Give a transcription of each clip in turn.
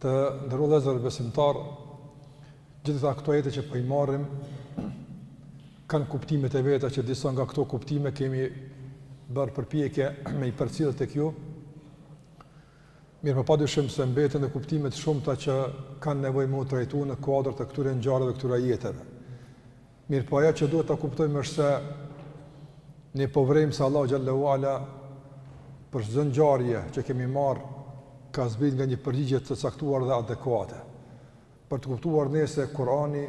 Të nderuar vëllezër besimtarë, gjithë këto këto ajete që po i marrim kanë kuptimet e veta që disa nga këto kuptime kemi bërë përpjekje me i përcjell tek ju. Mirëpo padyshim se mbeten dhe kuptime të shumta që kanë nevojë me u trajtu në kuadër të këtyre ngjarjeve dhe këtyre ajeteve. Mirpo ajo që duhet ta kuptojmë është se ne po vrejmë se Allahu xhel-le ue ala për çdo ngjarje që kemi marr ka zbrit nga një përgjigje të caktuar dhe adekuate. Për të kuptuar ne se Kurani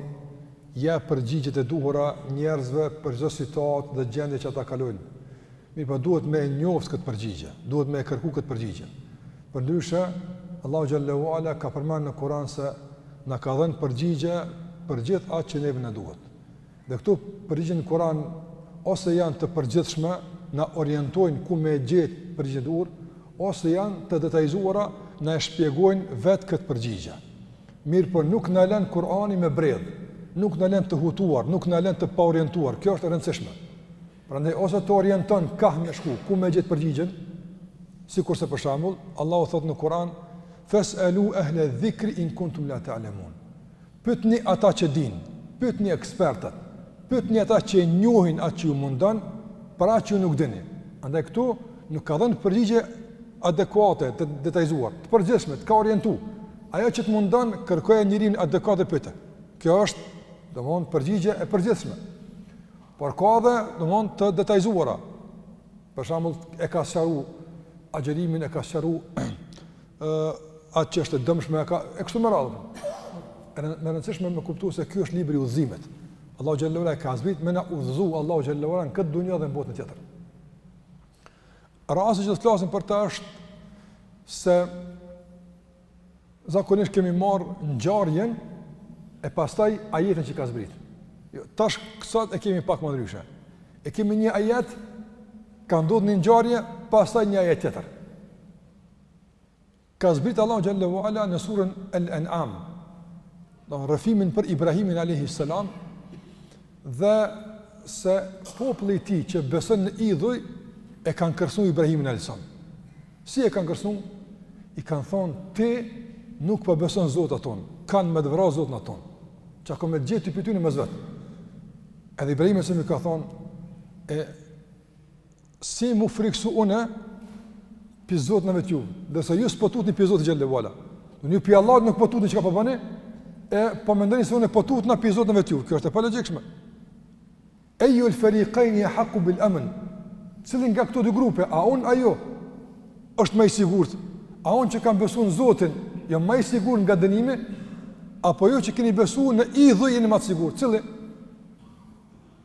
jep përgjigjet e duhura njerëzve për çdo situatë dhe gjendje që ata kalojnë. Mirpo duhet me e njoft këtë përgjigje, duhet me e kërku këtë përgjigje. Përndryshe, Allahu xhel-le ue ala ka përmend në Kur'an se na ka dhënë përgjigje për gjithë atë që neve na duhet. Dhe këto përgjigje në Kur'an ose janë të përgjithshme, na orientojnë ku me gjetë përgjigjet e duhur, ose janë të detajzuara, na e shpjegojnë vetë këtë përgjigje. Mirëpo nuk na len Kur'ani me bredhë, nuk na len të hutuar, nuk na len të paorientuar, kjo është e rëndësishme. Prandaj ose të orienton kah me shku, ku me gjet përgjigjen, sikurse për shembull, Allahu thotë në Kur'an, fes'elu ehle dhikri in kuntum la ta'lemun. Pytni ata që din, pytni ekspertat, pytni ata që njohin atë që ju mundon, për atë që ju nuk dini. Andaj këtu nuk ka dhënë përgjigje adekuate, të detajzuar, të përgjithshme, të ka orientu. Ajo që të mundon, kërkoje njerin adekuat e pyte. Kjo është, domethonë, përgjigje e përgjithshme. Por ka dhe, domethonë, të detajzuara. Për shembull, e ka sqaru agjërimin, e ka sqaru ë atë që është e dëmshme e ka e kështu me radhë. Edhe e rëndësishme me kuptu se ky është libri i udhëzimit. Allahu xhel-le ue ala e ka zbrit me na udhëzu Allahu xhel-le ue ala në këtë dunja dhe në botën tjetër. Rasti që do të flasim për të është se zakonisht kemi marrë ngjarjen e pastaj ajetin që ka zbrit. Tash kësaj e kemi pak ma ndryshe. E kemi një ajet ka ndodh një ngjarje, pastaj një ajet tjetër. Ka zbrit Allahu xhel-le ue ala në surën Al-An'am. do rrëfimin për Ibrahimin alayhi salam dhe se populli i tij që besojn në idhuj e kanë kërcnu Ibrahimin alayhi salam. Si e kanë kërcnu? I kanë thonë ti nuk po beson zotat tonë, kanë me të vra zotat tonë. Çka ka me të gjet ty pi tyne mos vet. Edhe Ibrahim alayhi salam i ka thonë e Si mu friksu une, pi zotnave t'juve, ndërsa ju s'po tutni pi Zotit xhele ve ala. Ju pi Allahut nuk po tutni çka po bëni, e po mendoni se une po tutna pi zotnave t'juve. Kjo është e palogjikshme. Ejjul ferikajni ehakku bil emn, cili nga këto dy grupe, a unë, a ju, është ma i sigurt, a unë që kam besu në Zotin, jam ma i sigurt nga dënimi apo ju që keni besu në idhuj jeni ma të sigurt? Cili?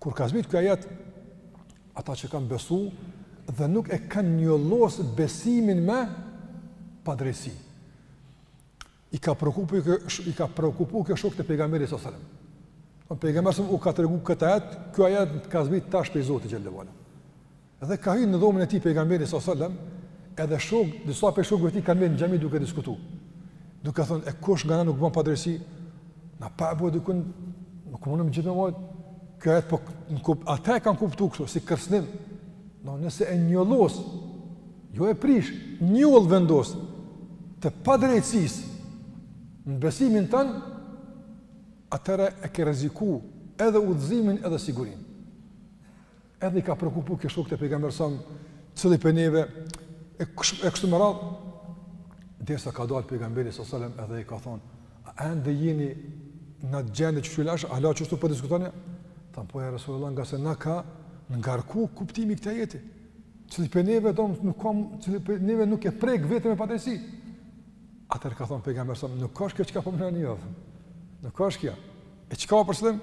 Kur ka zbrit ky ajet, ata që kanë besu dhe nuk e kanë njollos besimin me padrejtësi. I ka preokupu, i ka preokupu kjo shokët e pejgamberit sallallahu alejhi ve sellem. Pejgamberi alejhi selam u ka tregu këtë ajet, ky ajet ka zbrit tash prej Zotit xhele ve ala. Dhe ka hy në dhomën e tij pejgamberi sallallahu alajhi wasallam, edhe shok, disa prej shokëve të tij kanë met në xhami duke diskutu. Duke thonë, e kush nga na nuk bën padrejtësi? Na pa e bo dikun nuk mundem gjithë me mot. Kjo ajet po në kup, ata e kanë kuptu kështu si kërcënim. Do nëse e njollos, jo e prish, njollë vendos të padrejtësisë në besimin tënd, atëherë e ke rreziku edhe udhëzimin edhe sigurinë. Edhe i ka preokupu kjo shokët e pejgamberit alejhi selam, cili prej neve, e, ksh, e kështu me radhë, derisa ka dalë pejgamberi sallallahu alejhi ve sellem edhe i ka thonë, a ende jeni në gjendje që qëllashë, ala kështu po diskutoni? Thanë, po o Resulullah ngase na ka ngarku kuptimi këtij ajeti, cili prej neve, do, nuk kam, cili prej neve nuk e prek veten me padrejtësi. Atëherë ka thonë pejgamberi alejhi selam, nuk osht kjo çka po mendoni, nuk osht kjo. E çka për qëllim?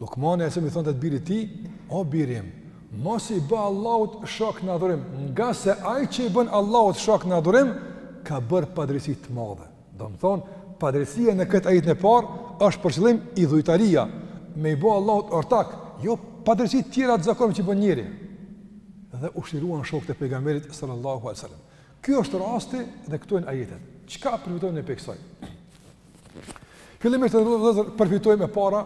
Lukmani alejhi selam i thonte të birit tij, o biri im, mos i bë Allahut shok në adhurim, ngase ai që i bën Allahut shok në adhurim, ka bërë padrejtësi të madhe. Domethonë, padrejtësia në këtë ajetin e parë, është për qëllim idhujtaria, me i bë Allahut ortak, jo padrejtësi t'tjera të zakonshme që i bën njeri, dhe u çliruan shokët e pejgamberit sallallahu alejhi ve sellem. Kjo është rasti dhe këtu e në ajetet. Çka përfitojmë na prej kësaj? Fillimisht vëllezër përfitojmë e para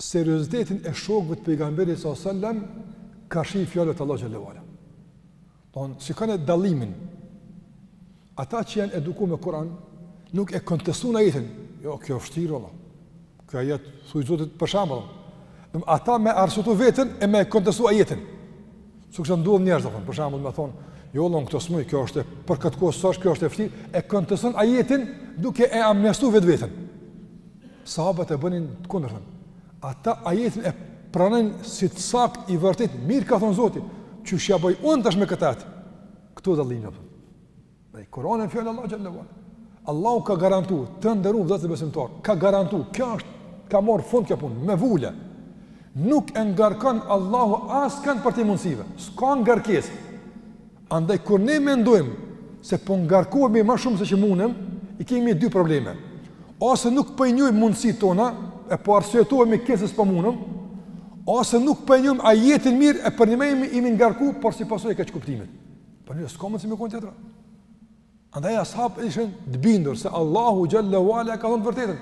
seriozitetin e shokëve të pejgamberit sallallahu alejhi ve sellem karshi fjalëve t'Allahut xhele ve ala. Don, si kanë dallimin, ata që janë eduku me Kur'an, nuk e kontestojnë ajetin. Jo, kjo është vështirë, o Allah. Ky ajet, thuj Zotit për shembull. Dom ata me arsutu veten e me kontestu ajetin. Sikurse ndodh njerëz apo për shembull me thonë, jo lon këto s'muj, kjo është për këtë kohë s'osht, kjo është e vështirë, e konteston ajetin duke e amnistu vet veten. Sahabët e bënin të kundërtën. Ata ajetin e pranojn si të saktë, i vërtetë, mirë ka thon Zoti, qysh ja bëj un tash me këtë ajet. Këtu dallimi. Dhe Kur'ani fjala e Allahut xhelle ve ala. Allahu ka garantu të nderu vllazën besimtar. Ka garantu, kjo është ka marr fund kjo punë me vule. Nuk e ngarkon Allahu askënd përtej mundësive. S'ka ngarkesë. Andaj kur ne mendojmë se po ngarkohemi ma shumë se që munem, i kemi dy probleme. Ose nuk po i njohim mundësitë tona, e po arsyetohemi kinse s'po munem, ose nuk po e njohim ajetin mirë e po rrimë jemi ngarku, por si pasojë e keqkuptimit. Po s'ka mundësi me u kon tjetra. Andaj ashabët ishin të bindur se Allahu xhelle ve ala e ka thënë të vërtetën.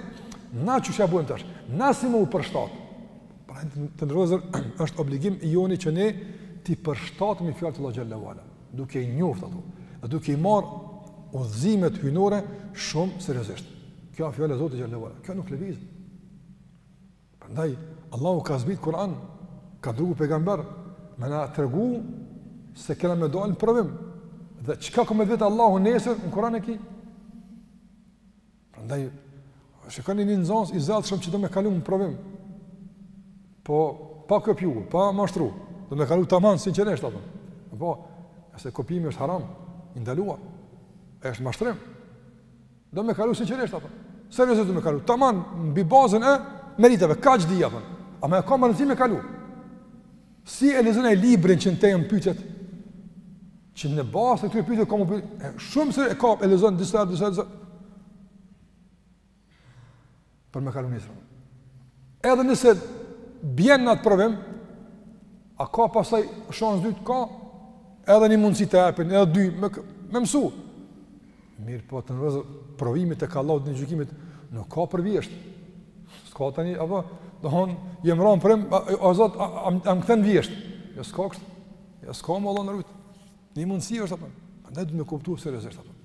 Na qysh ia bëjmë tash? Na si me iu përshtat. Pra të nderuar është obligim i joni që ne t'i përshtatemi fjalës të Allahut xhelle ve ala, duke i njoft ato, dhe duke i marr udhëzimet hyjnore shumë seriozisht. Kjo është fjala e Zotit xhelle ve ala. Kjo nuk lëviz. Prandaj Allahu ka zbrit Kur'an, ka dërgu pejgamber, me na tregu se kena me dalë në provim. Dhe çka ka me t'vetë Allahu nesër në Kur'an e ki? Prandaj shikoni një nxënës i zellshëm që do me kalu në provim. Po pa kopju, pa mashtru, do me kalu tamam sinqerisht a po. Po, se kopjimi është haram, i ndaluar. Është mashtrim. Do me kalu sinqerisht a po? Seriozisht do me kalu. Taman mbi bazën e meritave, kaq di a po? A e ka mundësi me kalu? S'e lexon ai librin që në te janë pytjet? Që në bazë të këtyre pytjeve, ka me u pytë, shumë se e ka e lexon, disa, disa, disa. për me kalu nesër. Edhe nëse bjen në atë provim, a ka pastaj shansë të dytë, ka edhe një mundësi t'e jepin, edhe dy, me, me mësu. Mirëpo të nderuar, provimi tek Allahu ditën e gjykimit, nuk ka për vjeshtë. S'ka tani, a po, do thonë, jem ranë provim, a, a, a zot, a, a, a më kthen në vjeshtë. Jo s'ka vjeshtë, jo s'ka më Allahu na rujtë. Një mundësi është, a po, ne duhet me kuptu seriozisht, a po.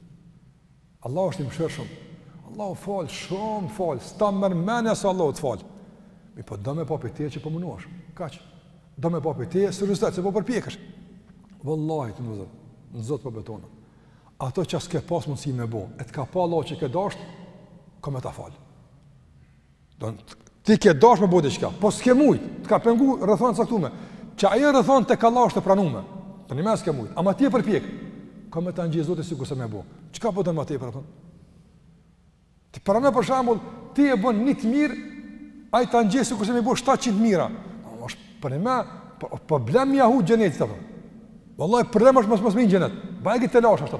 Allahu është i mëshirshëm. Allahu fal shumë fal, s'ta merr mendja sa Allahu të fal. Mirëpo do me pa pi teje që po munohesh. Kaq. Do me pa pi teje seriozisht se po përpjekësh. Wallahi të nderuar. Në Zot po betohna. Ato që s'ke pas mundësi me bo, e të ka pa Allahu që ke dashur, ka me ta fal. Domethënë ti ke dasht me bo diçka, po s'ke mujt, të ka pengu rrethanë e caktume. Që ajo rrethanë tek Allahu është e pranume. Po ne s'ke mujt, ama ti je përpjek. Ka me ta nje Zoti sikurse me bo. Çka po don ma tepër a po? Ti paramendo për shembull, ti e bën një të mirë, ai ta nje sikurse me i bo 700 të mira. Po është për më, po problem jahu xhenet a. Wallahi problem është mos mos me hi në xhenet. Bajagi telash ashtu.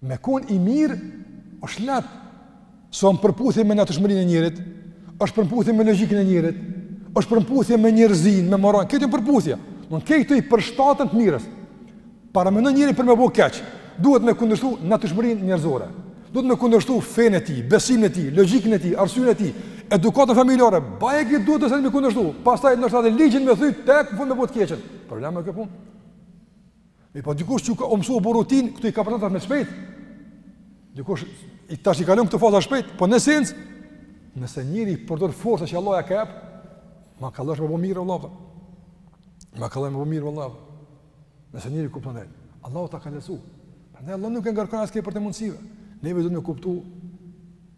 Me kon i mirë është leht. Son përputhje me natyrshmërinë e njerit, është përputhje me logjikën e njerit, është përputhje me njerëzinë, me moral, këtë përputhje. Domethon këto i përshtaten të mirës. Paramendo njeri për me bo keq, duhet me kundërshtu natyrshmërinë njerëzore. Duhet me kundërshtu fenë e tij, besimin e tij, logjikën e tij, arsyen e tij, edukatën familjare. Bajagi duhet të sel me kundërshtu. Pastaj ndoshta edhe ligjin me thy tek me bo të keqen. Problem kjo punë. E po dikush që u mësu, u bo rutinë, këto i kap ma shpejt. Dikush tash i kalon këto faza shpejt, po në sens, nëse njeri i përdor forcat që Allah ja ka jep, ma kollaj osht me bo mirë, vlla, ma kollaj osht me bo mirë, vlla, nëse njeri kupton atë, Allahu ta ka lehtësu, prandaj Allah nuk e ngarkon askën përtej mundësive, ne vetëm me kuptu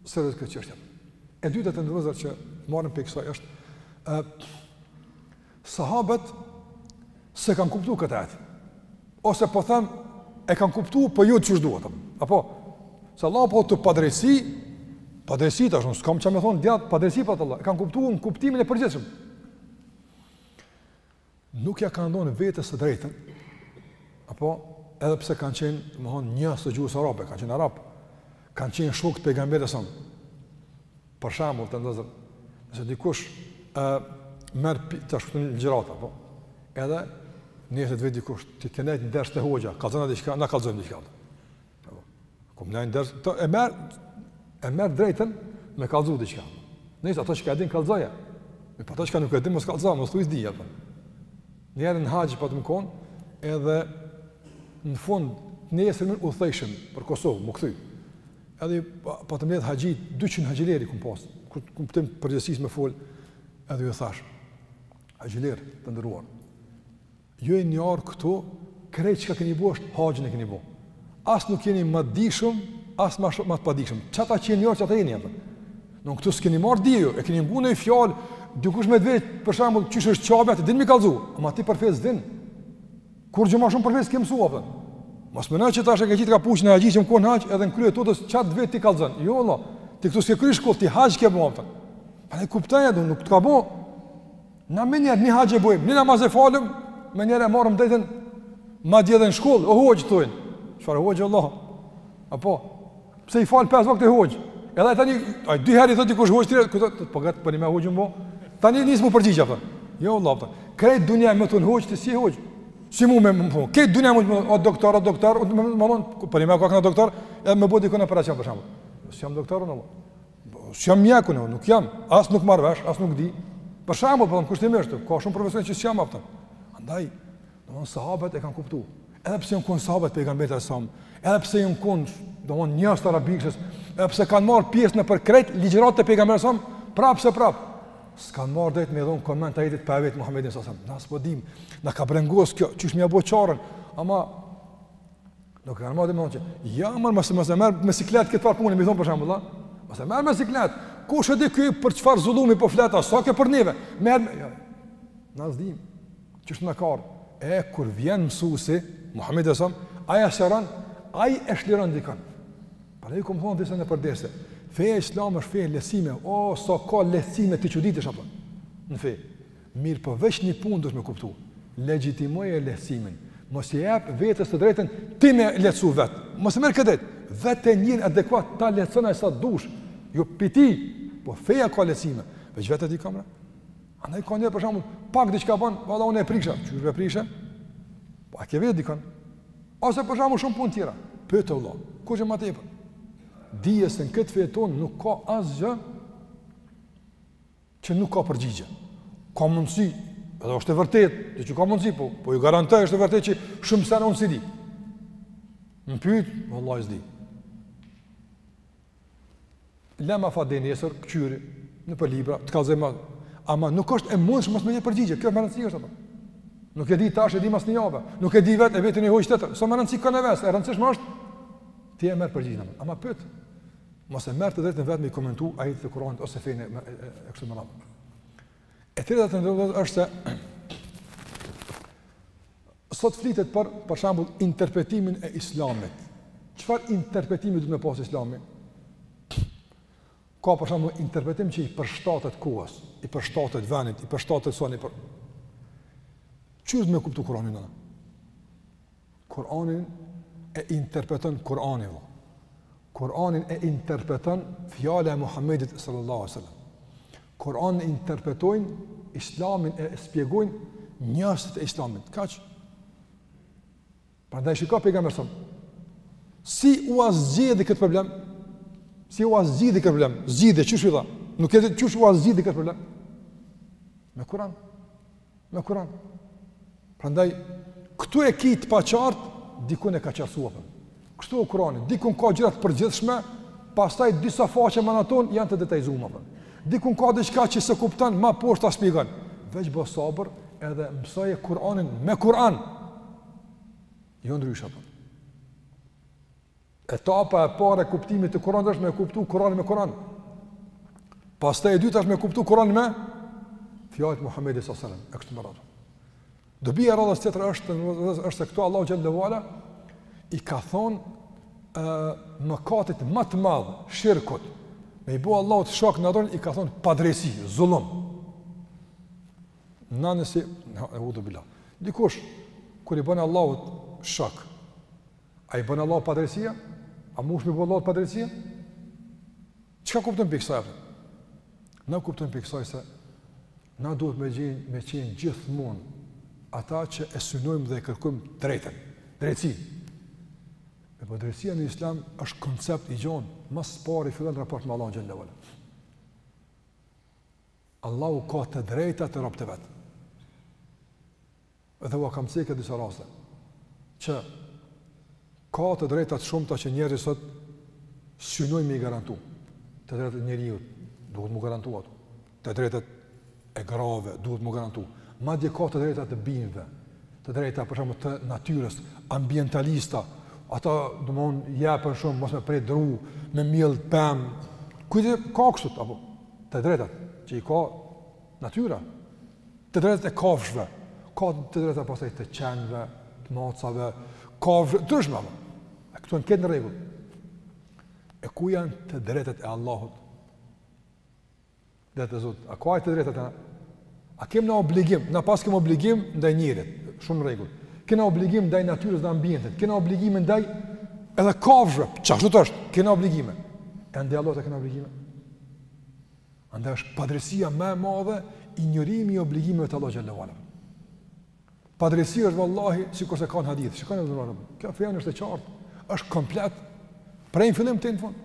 sërët këtë çështje. E dyta të nderuar që marrim prej kësaj është, Sahabët se kanë kuptuar këtë ajet. Ose po them e kanë kuptuar po jo qysh duhet. Apo se Allah po thot padrejtësi, padrejtësi tash unë s'kam çfarë me thon djat, padrejtësi po Allah. E kanë kuptuar në kuptimin e përgjithshëm. Nuk ja kanë dhënë vetes të drejtën. Apo edhe pse kanë qenë, domthon, njohës të gjuhës arabe, kanë qenë arab, kanë qenë shokë të pejgamberit sa. Për shembull, të nderum, nëse dikush ë merr të shkruan ligjërata, po. Edhe nëse të vet dikush ti ke nejt n'ders te hoxha, kallzona diçka, na kallzo diçka. Po. Kom nejt n'ders, të e merr e merr drejtën me kallzu diçka. Nëse ato çka e din kallzoja. Ama ato që nuk e din mos kallzo, mos thuaj di apo. Niher n'haxh pata kon, edhe në fund t'nesërmen u kthejshëm për Kosovë, m'u kthy. Edhe pata mbledh haxhit, 200 haxhiler i kom pas. N'kuptim t'përgjegjësisë me fol, edhe ju thash. Haxhiler të nderuar. Ju jeni ardh këtu, krejt çka keni bo është haxhin e keni bo. As nuk jeni ma t'dishëm, as më shumë më të padishëm. Çata që jeni ardh çata jeni apet. Nuk këtu s'keni marr dije ju, e keni ngu noj fjalë, dikush me t'vet, për shembull, qysh është Qabja, ti din me i kallzu. Ama ti për fe s'din. Kurgjo ma shumë për fe s'ke mësu apo? Mos meno që tash e ke qit kapuçin e haxhit që kon n'haxh edhe në krye tutës çat vet ti kallzon. Jo valla. Ti këtu s'ke kry shkollë ti haxh ke bo atë. Pa kuptoje atë, nuk të ka bo. Na menjëherë një haxh e bojmë, një namaz e falëm, menjëherë e marrëm drejtën madje edhe në shkollë, o hoxh thojn. Çfarë hoxh vlla? Apo Pse i fal pesë vakte hoxh? Edhe tani, ai dy herë i thotë dikush hoxh ti, ku thotë po gat po më hoxhun po. Tani nis m'u përgjigj apo. Jo vëllai. Krejt dynja me t'thon hoxh ti s'je hoxh. Si mu me më po. Krejt dynja me m'thon o doktor o doktor, unë me thon përnime po kokna doktor, edhe me bo dikon operacion për shembull. Po s'jam doktor unë. Po s'jam mjek unë, nuk jam. As nuk marr vesh, as nuk di. Për shembull po kushtimisht, ka shumë profesion që s'jam i aftë. Andaj Domethonë sahabët e kanë kuptu. Edhe pse janë konë sahabët e pejgamberit alejhi selam, edhe pse janë konë, domethonë njerëz të arabishtes, edhe pse kanë marrë pjesë drejtpërdrejt, ligjëratat e pejgamberit alejhi selam, prapë se prapë. S'e kanë marrë të drejtën me dhonë koment të ajetit pa e vetë Muhammedin alejhi selam. Na s'po dimë, na ka brengosë kjo, qysh me ia bo çarën, ama... Nuk e kanë marrë domethonë që, jo more, mos u mos u merr me siklet këtë parë punë, me i thonë për shembull, mos u merr me siklet, kush e di kjo për çfarë zullumi po flet, s'e ka për neve, mërë me... Jo. Na s'dimë. Kështu na ka ardhë, e kur vjen mësusi, Muhammedi alejhi selam, ai e sqaron, ai e çliron dikon. Pra ju kom thonë disa herë nëpër derse, feja islame është fe lehtësime, o, oh, sa ka lehtësime të çuditshme apo, në fe. Mirëpo veç një punë duhesh me kuptu, legjitimoje lehtësimin, mos i jep vetes të drejtën, ti me lehtësu vetë, mos e merr këtë drejtë, vete njënin adekuat ta lehtëson ai sa dush, jo pyte, po feja ka lehtësime, veç vetë t'i kam marrë, Andaj ka njerëz për shembull, pak diçka bën, vallahi unë e prisha, qysh e prishe? Po a e ke vetë dikon? Ose për shembull shumë punë tjera, pyte vlla, kurgjo ma tepër? Dije se në këtë fe tonë nuk ka asgjë që nuk ka përgjigje. Ka mundësi, edhe është e vërtetë, dhe që ka mundësi, po, po ju garantoj është e vërtetë që shumë herë unë s'e di. Më pyt, vallahi s'di. Lema afat dhe nesër, i këqyri nëpër libra, të kallëzoj. Ama nuk është e mundshme mos me gjetë përgjigje, kjo me rëndësi është apo. Nuk e di tash, e di mas një jave, nuk e di vetë, e vetë një hoxhë tjetër, s'o me rëndësi kon e vet, e rëndësishme është, ti e merr përgjigjen, ama pyt, mos e merr të drejtën vetë me i komentu ajetet e Kur'anit ose fenë e, e, e kështu me radhë. E treta të nderuar është se Sot flitet për, për shembull, interpretimin e Islamit. Çfarë interpretimi duhet me pas Islami? Ka për shembull interpretim që i përshtatet kohës, i përshtatet vendit, i përshtatet sonë për. Qysh du me kuptu Kur'anin unë? Kur'anin e interpreton Kur'ani vlla. Kur'anin e interpreton fjala e Muhamedit sallallahu alaihi wasallam. Kur'anin e interpretojnë, Islamin e spjegojnë njerëzit e Islamit. Kaq. Prandaj shiko pejgamberin alejhi selam. Si ua zgjidhi këtë problem? Si ua zgjidhi këtë problem? Zgjidhje qysh i dha. Nuk e di qysh ua zgjidhi këtë problem. Me Kur'an. Me Kur'an. Prandaj këtu e ke të paqartë, dikun e ka qartësuar. Kështu o Kur'ani, diku ka gjëra të përgjithshme, pastaj disa faqe më n'atë anë janë të detajzuara. Diku ka diçka që s'e kupton, më poshtë ta shpjegon. Veç bëj sabër edhe mësoje Kur'anin me Kur'an. Jo ndryshe apo. Etapa e parë e kuptimit të Kur'anit është me kuptu Kur'anin me Kur'an. Pastaj e dytë është me kuptu Kur'anin me fjalët e Muhamedit sallallahu alaihi wasallam. Ështe marrë. Dobia e radhës tjetër është është se këtu Allahu xhelle ve ala i ka thon ë mëkatit ma të madh shirkut. Me i bo Allahut shok në adhurim i ka thon padrejtsi, zullum. Neudhubilah. Dikush kur i bon Allahut shok, A i bon Allahut padrejtësi? A mujsh me i bo Allahut padrejtësi? Çka kuptojm prej kësaj? Na kuptojm prej kësaj se na duhet me, gjen, me qenë gjithmonë ata që e synojmë dhe e kërkojmë drejtën, drejtësi. Mirëpo drejtësia në islam është koncept i gjonë, ma s'pari fillon në raport me Allahun xhelle ve ala Allahu ka të drejta te robt e vet. dhe ua kam cekë disa raste që ka të drejta të shumta që njerëzit sot synojnë me i garantu të drejtat e njeriut duhet m'u garantu ato. Të drejtat e grave duhet m'u garantu. Madje ka të drejta të bimëve, të drejta për shembull të natyrës, ambientalista, ata domethonë japin shumë mos me pre dru, me mjell pem. Ku ka kështu apo të drejtat që i ka Natyra, të drejtat e kafshëve, ka të drejta pastaj të qenve, të macave, kafshëve, të ndryshme, e këto e në këtë në rregull. E ku janë të drejtat e Allahut? Dhe të Zotit, a ka ai të drejta? A kemi na obligim, na paskemi obligim ndaj njerit, shumë në rregull. Kena obligim ndaj natyrës dhe ambientit, kena obligim ndaj edhe kafshëve, qashtu është, kena obligime. E ndaj Allahut a kena obligime? Andaj është padrejtsia më e madhe injorimi i obligimeve të Allahut xhelle ve ala. Padrejtsi është vallahi sikurse ka në hadith. Shikoni vllezër. Kjo feja jonë është e qartë, është komplet prej në fillim deri në fund.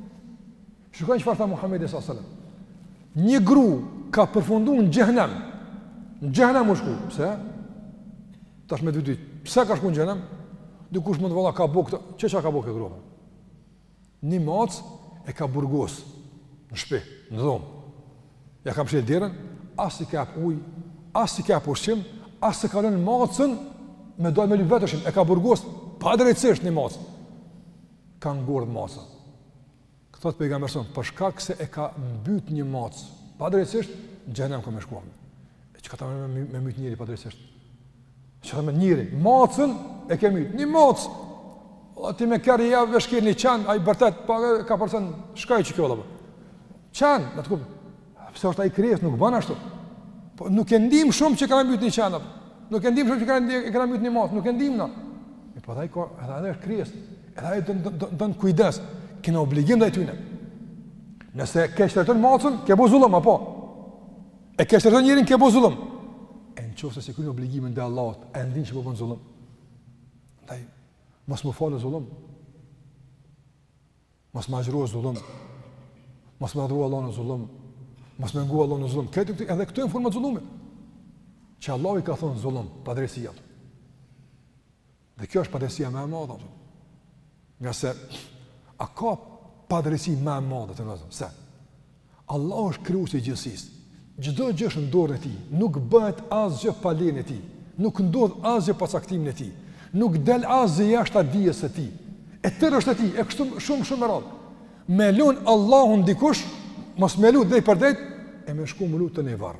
Shikoni çfarë tha Muhamedi sallallahu alaihi wasallam. Një gru ka përfundu në xhehenem. Në xhehenem u shku, pse? Tash me ditë. Pse ka shku në xhehenem? Dikush mund valla ka bo këtë, çka çka ka bo kjo gruja. Një mac e ka burgos në shpi, në dhomë. Ja ka mshel derën, as s'i ka jep uj, as s'i ka jep ushqim, as s'e ka lën macën me dal me lyp vet ushqim. E ka burgos padrejtësisht një mac. Ka ngordh maca. Thot pejgamberi jonë, për shkak se e ka mbyt një mac, padrejtësisht, në xhehenem ka me shku. E çka tash me, me, me myt njeri padrejtësisht? Çka me njeri, macën e ke mbyt, një macë, o ti me kerr ia vesh kerrin qenit, ai bërtet, po edhe ka person, shka i që kjo dhe për? Qen, në të kupë, pse është ai krijesë, nuk ban ashtu, po nuk e ndim shumë që ka mbyt një qen, nuk e ndim shumë që ka m, ka mbyt një macë, nuk e ndim na, e po edhe ai kri, edhe ai është krijesë, edhe ai don don, don kujdes, kena obligim ndaj tyne, nëse keqtrajton macën, ke bo zullum, apo? E keqtrajton njerin ke bo zullum. E në qoftë se s'e kryn obligimin ndaj Allahut, e ndin që po bon zullum. Ndaj, mos me u falë zullum. Mos me agjëru zullum. Mos me adhuru Allahun zullum. Mos me ngu Allahun zullum. Këto, këto, edhe këto janë format e zullumit. Që Allahu i ka thonë zullum, padrejtësi janë. Dhe kjo është padrejtësia ma e madhe, përse? Ngase, a ka padrejtësi ma e madhe, ta zëmë, se? Allahu është krijues i gjithësisë, çdo gjë është në dorën e tij, nuk bëhet asgjë pa lejen e tij, nuk ndodh asgjë pa caktimin e tij, nuk del asgjë jashta dijes së tij, e tërë është e tij, e kështu shumë, shumë me radhë. Me lonë Allahun dikush, mos me lutë drejtpërdrejt, e me shku m'u lutë te naj varr.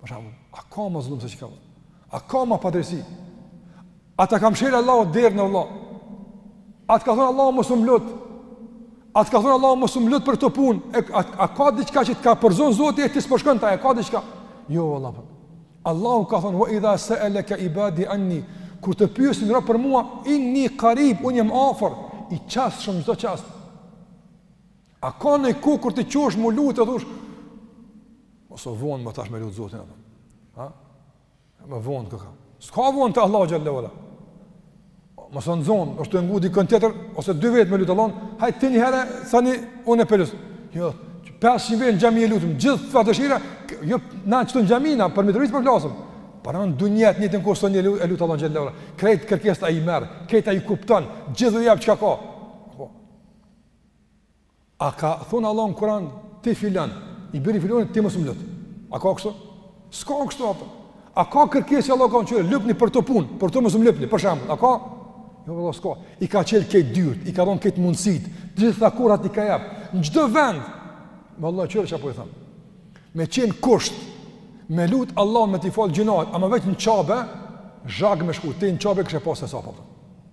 Për shembull, a ka ma zullum se çka? A ka ma padrejtësi? A ta ka mshel Allahu derën a vlla? A të ka thonë Allahu mos um lut? A të ka thonë Allahu mos um lut për këtë punë? A, a ka diçka që të ka përzon Zoti e ti s'po shkon te ai? A ka diçka? Jo vallah. Po. Allahu ka thonë wa idha sa'alaka ibadi anni kur të pyesin robt për mua inni qarib un jam afër i qasshëm në çdo çast A ka najkun kur të çohesh m'u lutë e thush? Mos o vonë ma tash me lutë zotin. Ha? Ma vonë koka. S'ka vonë te Allahu xhele ve ala. Mos o i zonë, është tu ngu dikën tjetër, ose dy vetë me lutë Allahun, hajt ti një herë, sani unë p'e lus. Jo, 500 vetë në xhami e lutëm, gjithë të dëshira, jo, na qëtu në xhami, na për mitërit për klasëm. Për anë dynjatë njëjtën kohë sa njeri e lut Allahun xhele ve ala. Krejt kërkesat ai i merr, krejt ai i kupton, gjithve u jep çka ka. Po. A ka thonë Allahu në Kur'an, ti filan, i biri filanit, ti mos um lut. A ka kështu? S'ka kështu apo. A ka kërkesë që Allahu ka, kqyre, lypni për këtë punë, për këtë mos më lypni, për shembull. A ka? Jo, vallah, s'ka. I ka çelë këto dyrt, i ka dhonë këto mundësitë, gjitha kurat i ka japë. Në çdo vend, me Allah kqyre çka po i thom. Me qenë kusht, me lutë Allahun me t'i falë gjynahet, ama veç në Qabe, zhagë me shku, te në Qabe kishte pasë hesap.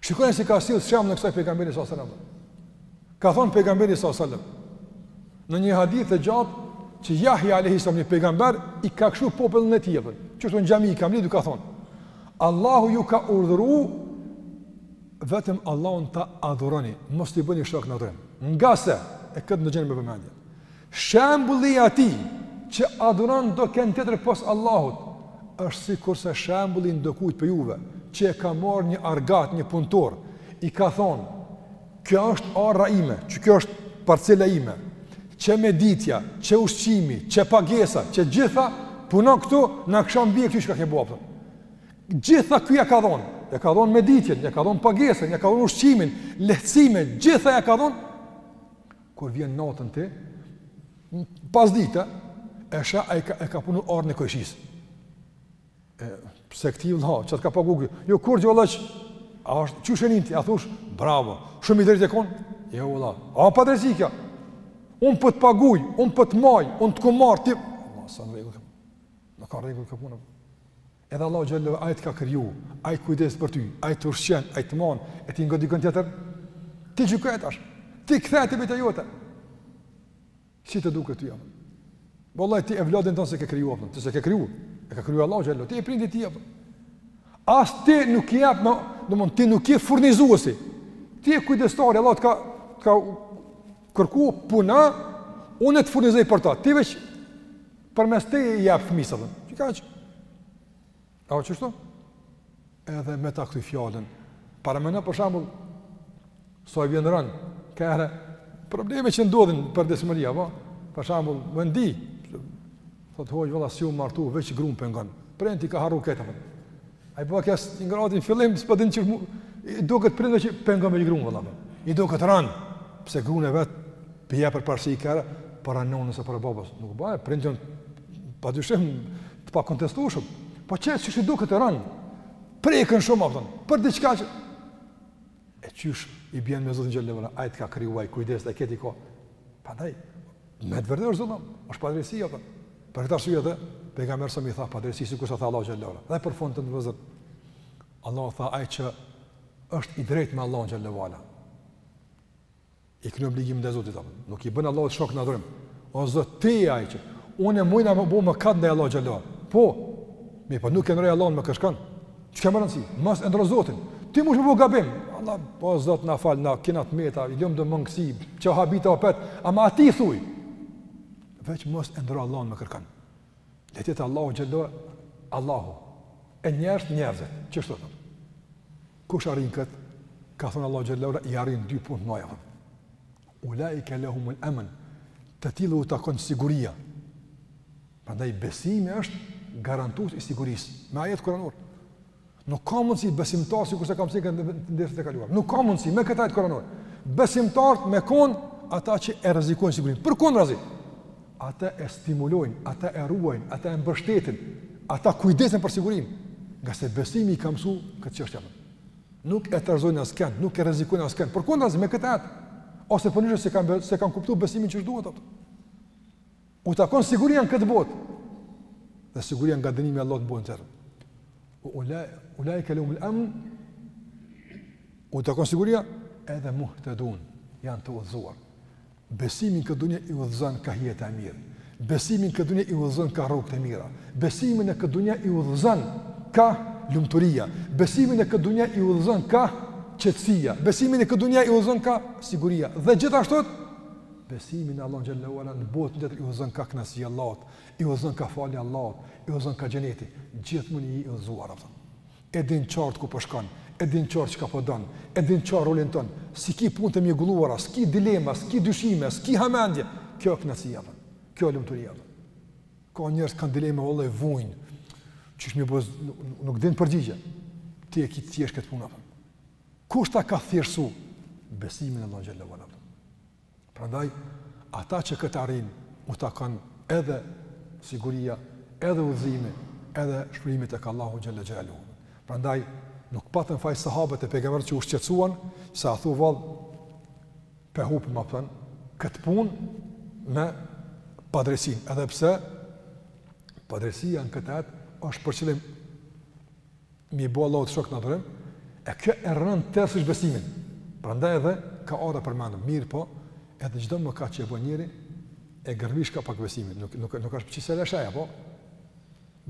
Shikoni si ka sill shembullin e kësaj pejgamberi sa selam. Ka thon pejgamberi sa selam. Në një hadith të gjatë që Jahja alayhi salam një pejgamber i ka kshillu popullin e tij. Qeshtu n'xhami i ka mledh u ka thon. Allahu ju ka urdhëruar vetëm Allahun ta adhuroni, mos t'i bëni shok në adhurim. Ngase e këtë ndëgjeni me vëmendje. Shembulli i atij që adhuron ndokënd tjetër pos Allahut, është sikurse shembulli i ndokujt prej juve, që e ka marrë një argat, një punëtor, i ka thonë: "Kjo është arra ime, që kjo është parcela ime. Qe meditja, qe ushqimi, qe pagesa, qe gjitha, puno këtu, n'aksham bie këtu çka ke bo, a kupton." Gjitha ky ja ka dhënë, ja ka dhënë meditjen, ja ka dhënë pagesën, ja ka dhënë ushqimin, lehtësimin, gjitha ja ka dhënë. kur vjen n'atë ti, pas dite, e sheh e ka, e ka punu arën e kojshis. E, pse këtij vlla, ça të ka pagu? Jo, kurgjo vlla. Qysh është, qysh e nin ti, a thush, bravo, shumë i drejt je konë? Jo, vlla, a padrejtësi kjo? Unë po të paguj, unë po të maj, unë të kum marr, ti... Ma, s'a në rregull kjo punë, nuk a rregull kjo punë, Edhe Allahu xhele ve ala ai të ka kriju, ai kujdeset për ty, ai të ushqen, ai të mon, e ti ngon dikën tjetër, ti gjykoje tash, ti kthe te vetja jote. Si të duket ty, apo? Vëllaj, ti evladin tonë s'e ke kriju, apo, ti s'e ke kriju, e ka kriju Allahu xhele, ti je prindi i tij, apo. As ti nuk je, apo, në, në mund, ti nuk je furnizuesi, ti je kujdestari, Allah të ka, të ka kërku puno, unë të furnizoj për ta, ti veç Përmes teje i jap fëmisë tonë. Ti kaq. A o qështu? Edhe me ta këtë fjalën. Para meno për shembull sa i vjen rën, ka herë probleme që ndodhin për desimëri, a po. Për shembull, prindi thotë hoxhë valla si u martu veç grun pe ngon. Prindt i ka harru këtë. Ai po ka i ngrati në fillim, s'po din qysh i duket prindve që pe ngon me gruan valla. I duket ran, pse gruas së vet po i jep përparësi kaherë, para nonës e para babës, nuk bën, prindt jon pa dyshim të pakontestueshëm. Po qe qysh i duket ran. Preken shumë, a kupton, për diçka që e qysh i bjen me Zotin xhele ve ala, ai të ka krijuar kujdes ta keti ko. Prandaj me të vërtetë është zullum, është padrejtësi apo? Për këtë arsye edhe pejgamberi selam i tha padrejtësi sikurse tha Allahu xhele ve ala. Dhe për fund vllezër, Allahu tha ai që është i drejtë me Allahun xhele ve ala. I kryn obligimet ndaj Zotit, a kupton. nuk i bënë Allahut shok në adhurim. O Zot, ti je ai që, unë edhe mujna me bo mëkat ndaj Allahut xhele ve ala. Po, mirëpo nuk e ndrroj Allahun me kërkan, Çka me rëndësi? Mos e ndrro Zotin. Ti mush me bo gabim. Allah, o Zot na fal, na kena të meta, ilmit mungësi, çka habita opet, ama atij thuj. Veç mos e ndrro Allahun me kërkan. Le të jetë Allahu xhele, Allahu. E njerëzit njerëzit, qishtu thot. Kush arrin kët? Ka thënë Allahu xhele ala, i arrin dy punë t'mdhaja. Ulaika lehumul emn. Të tillë u takon siguria. Prandaj besimi është garantues i sigurisë me ajet kuranor. Nuk ka mundësi besimtar sikur se kam thënë në ndeja të kaluara. Nuk ka mundësi me këtë ajet kuranor. Besimtarët me kon ata që e rrezikojnë sigurinë. Përkundrazi, ata e stimulojnë, ata e ruajnë, ata e mbështetin, ata kujdesen për sigurinë, nga se besimi i ka mësu këtë çështje. Nuk e trazojnë askënd, nuk e rrezikojnë askënd. Përkundrazi me këtë ajet ose po nishë se kanë se kanë kuptuar besimin qysh duhet atë. U takon siguria në këtë botë dhe siguria nga dënimi i Allahut në botën tjetër. Ulai ulaike lehumul emn u takon siguria ue hum muhtedun janë të udhëzuar. Besimi në këtë dunjë i udhëzon ka jeta e mirë. Besimi në këtë dunjë i udhëzon ka rrugët e mira. Besimi në këtë dunjë i udhëzon ka lumturia. Besimi në këtë dunjë i udhëzon ka qetësia. Besimi në këtë dunjë i udhëzon ka siguria. Dhe gjithashtu Besimi në Allahun xhelle ue ala në botën tjetër i udhëzon ka kënaqësia e Allahut, i udhëzon ka falja e Allahut, i udhëzon ka xheneti, gjithmonë je i udhëzuar atë. E din qartë ku po shkon, e din qartë çka po don, e din qartë rolin ton, s'i ki punët e mjegulluara, s'ki dilema, s'ki dyshime, s'ki hamendje, kjo është kënaqësia atë. Kjo është lumturia atë. Ka njerëz kanë dilema vëllai vujin. Qysh me bo s' nuk, nuk din përgjigje. Ti e ki thjesht këtë punë atë. Kush ta ka thjeshtu besimi në Allah xhelle ue ala. Prandaj, ata që këtë arrin, u takon edhe siguria, edhe udhëzimi, edhe shpërblimi tek Allahu xhelle xhelaluhu. Prandaj, nuk patën faj sahabët e pejgamberit që u shqetësuan, se a thu vallë, pe hupim, me thën, këtë punë me padrejtësinë, edhe pse padrejtësia në këtë ajet është për qëllim me i bo Allahut shok në adhurim, e kjo e rrënon tërësisht besimin. Prandaj edhe ka ardh përmendun, mirëpo, edhe çdo mëkat që e bo njeri, e gërvisht ka pak besimin, nuk, nuk, nuk është për t'i shpërfillë, apo?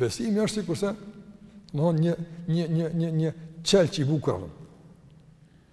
Besimi është sikurse, me thonë, një, një, një, një, një qelq i bukur,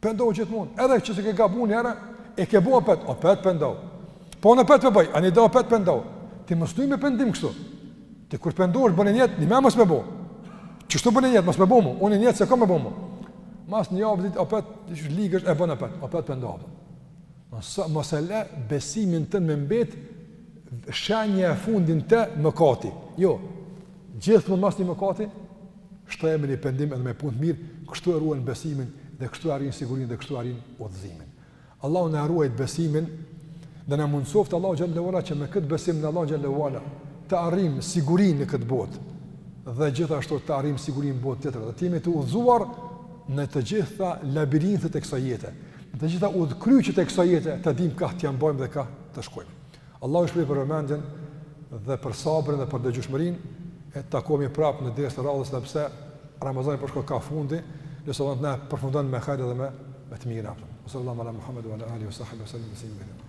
Pendohu gjithmonë, edhe nëse ke gabu një herë, e ke bo opet, opet pendohu. Po opet pe bëj, po a një da opet pendohu. Ti mos luj me pendim kështu. Ti kur pendohesh bën nijet, më mos me bo. Qështu bën nijet, mos me bo mo, unë nijet se s'kam me bo mo. Mas një jave ditë, opet, ligështohesh e bën opet, opet pendohu. Mos e le besimin tën me mbet, shenja e fundit e mëkatit. Jo, gjithmonë mas një mëkati, shtoje me një pendim edhe me punë të mirë, kështu e ruan besimin dhe kështu e arrin sigurinë dhe kështu arrin udhëzimin. Allahu na e ruajt besimin dhe na mundësoftë Allahu xhelle ue ala që me këtë besim në Allahun xhelle ue ala të arrijmë sigurinë në këtë botë dhe gjithashtu të arrijmë sigurinë në botën tjetër dhe të jemi të udhëzuar në të gjitha labirintet e kësaj jete, në të gjitha udhëkryqet e kësaj jete, ta dimë ka t'ia mbajmë dhe ka të shkojmë. Allahu ju shpërbleftë për vëmendjen dhe për sabrin dhe për dëgjushmërinë. E takohemi prapë në ders të radhës, edhe pse Ramazani po shkon ka fundi, nëse Allah na përfundon me hajër dhe me me të mira. Sallallahu ala Muhammed wa ala alihi wa sahbihi wa sallam.